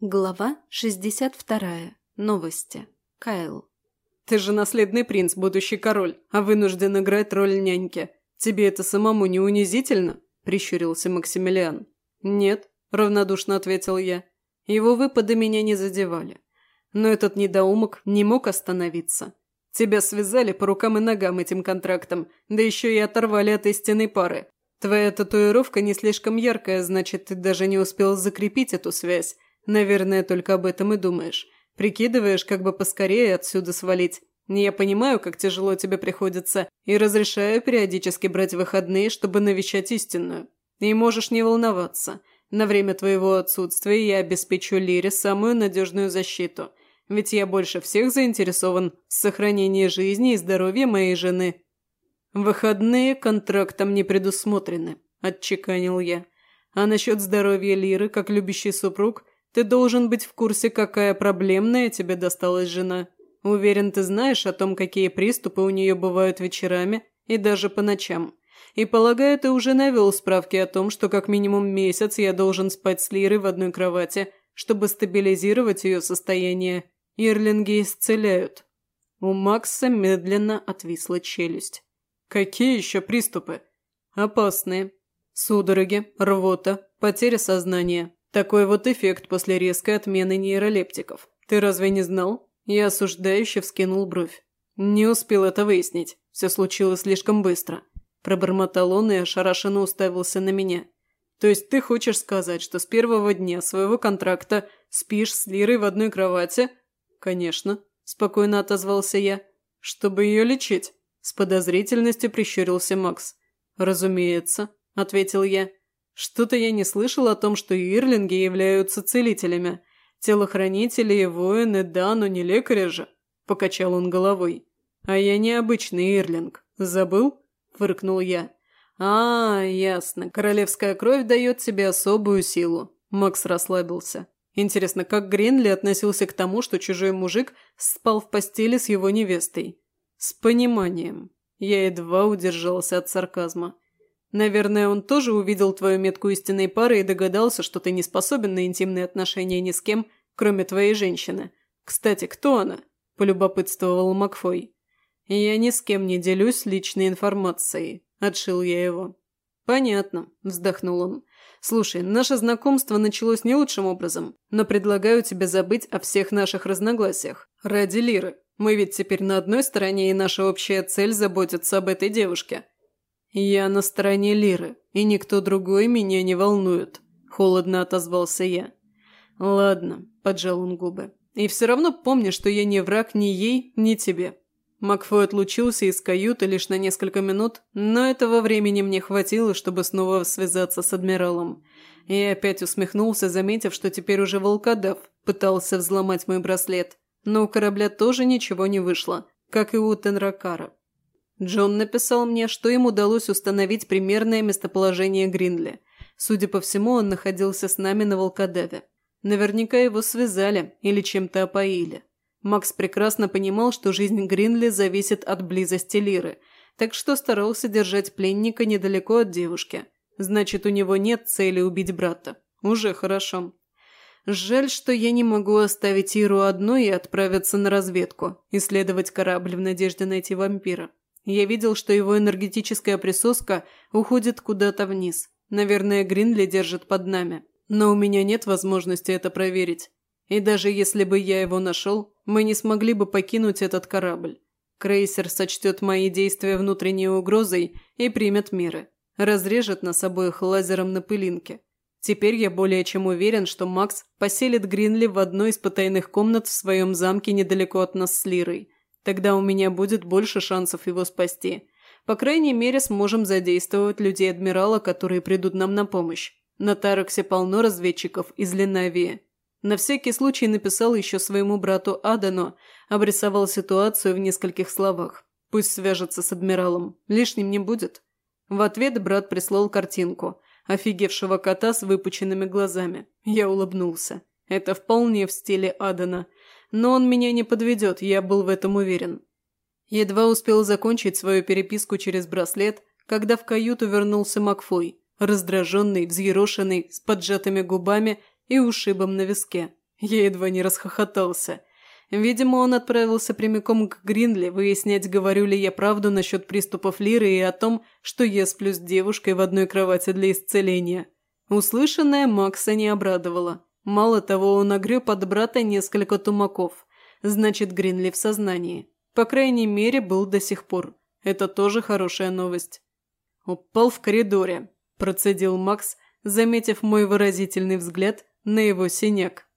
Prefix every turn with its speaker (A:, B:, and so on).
A: Глава 62. Новости. Кайл.
B: «Ты же наследный принц, будущий король, а вынужден играть роль няньки. Тебе это самому не унизительно?» – прищурился Максимилиан. «Нет», – равнодушно ответил я. Его выпады меня не задевали. Но этот недоумок не мог остановиться. Тебя связали по рукам и ногам этим контрактом, да еще и оторвали от истинной пары. Твоя татуировка не слишком яркая, значит, ты даже не успел закрепить эту связь, Наверное, только об этом и думаешь. Прикидываешь, как бы поскорее отсюда свалить. Я понимаю, как тяжело тебе приходится, и разрешаю периодически брать выходные, чтобы навещать истинную. И можешь не волноваться. На время твоего отсутствия я обеспечу Лире самую надежную защиту. Ведь я больше всех заинтересован в сохранении жизни и здоровья моей жены. Выходные контрактом не предусмотрены, отчеканил я. А насчет здоровья Лиры, как любящий супруг, ты должен быть в курсе, какая проблемная тебе досталась жена. Уверен, ты знаешь о том, какие приступы у нее бывают вечерами и даже по ночам. И полагаю, ты уже навел справки о том, что как минимум месяц я должен спать с Лирой в одной кровати, чтобы стабилизировать ее состояние. Ирлинги исцеляют. У Макса медленно отвисла челюсть. Какие еще приступы? Опасные. Судороги, рвота, потеря сознания, такой вот эффект после резкой отмены нейролептиков. Ты разве не знал? Я осуждающе вскинул бровь. Не успел это выяснить. Все случилось слишком быстро. Пробормотал он и ошарашенно уставился на меня. То есть ты хочешь сказать, что с первого дня своего контракта спишь с Лирой в одной кровати? Конечно, спокойно отозвался я. Чтобы ее лечить? С подозрительностью прищурился Макс. Разумеется, ответил я. Что-то я не слышал о том, что ирлинги являются целителями. Телохранители и воины, да, но не лекари же. Покачал он головой. А я не обычный ирлинг. Забыл? Фыркнул я. А, ясно. Королевская кровь дает тебе особую силу. Макс расслабился. Интересно, как Гренли относился к тому, что чужой мужик спал в постели с его невестой? С пониманием. Я едва удержался от сарказма. Наверное, он тоже увидел твою метку истинной пары и догадался, что ты не способен на интимные отношения ни с кем, кроме твоей женщины. Кстати, кто она?» – полюбопытствовал Макфой. «Я ни с кем не делюсь личной информацией», – отшил я его. «Понятно», – вздохнул он. «Слушай, наше знакомство началось не лучшим образом, но предлагаю тебе забыть о всех наших разногласиях. Ради Лиры. Мы ведь теперь на одной стороне, и наша общая цель – заботиться об этой девушке. «Я на стороне Лиры, и никто другой меня не волнует», – холодно отозвался я. «Ладно», – поджал он губы. «И все равно помни, что я не враг ни ей, ни тебе». Макфой отлучился из каюты лишь на несколько минут, но этого времени мне хватило, чтобы снова связаться с адмиралом. И опять усмехнулся, заметив, что теперь уже волкодав пытался взломать мой браслет. Но у корабля тоже ничего не вышло, как и у Тенракара. Джон написал мне, что им удалось установить примерное местоположение Гринли. Судя по всему, он находился с нами на волкодаве. Наверняка его связали или чем-то опоили. Макс прекрасно понимал, что жизнь Гринли зависит от близости Лиры, так что старался держать пленника недалеко от девушки. Значит, у него нет цели убить брата. Уже хорошо. Жаль, что я не могу оставить Иру одну и отправиться на разведку, исследовать корабль в надежде найти вампира. Я видел, что его энергетическая присоска уходит куда-то вниз. Наверное, Гринли держит под нами. Но у меня нет возможности это проверить. И даже если бы я его нашел, мы не смогли бы покинуть этот корабль. Крейсер сочтет мои действия внутренней угрозой и примет меры. Разрежет нас обоих лазером на пылинке. Теперь я более чем уверен, что Макс поселит Гринли в одной из потайных комнат в своем замке недалеко от нас с Лирой – Тогда у меня будет больше шансов его спасти. По крайней мере, сможем задействовать людей Адмирала, которые придут нам на помощь. На Тараксе полно разведчиков из Ленавии. На всякий случай написал еще своему брату Адану, обрисовал ситуацию в нескольких словах. Пусть свяжется с Адмиралом. Лишним не будет. В ответ брат прислал картинку. Офигевшего кота с выпученными глазами. Я улыбнулся. Это вполне в стиле Адана – но он меня не подведет, я был в этом уверен. Едва успел закончить свою переписку через браслет, когда в каюту вернулся Макфой, раздраженный, взъерошенный, с поджатыми губами и ушибом на виске. Я едва не расхохотался. Видимо, он отправился прямиком к Гринли выяснять, говорю ли я правду насчет приступов Лиры и о том, что я сплю с девушкой в одной кровати для исцеления. Услышанное Макса не обрадовало. Мало того, он огреб от брата несколько тумаков. Значит, Гринли в сознании. По крайней мере, был до сих пор. Это тоже хорошая новость. «Упал в коридоре», – процедил Макс, заметив мой выразительный взгляд на его синяк.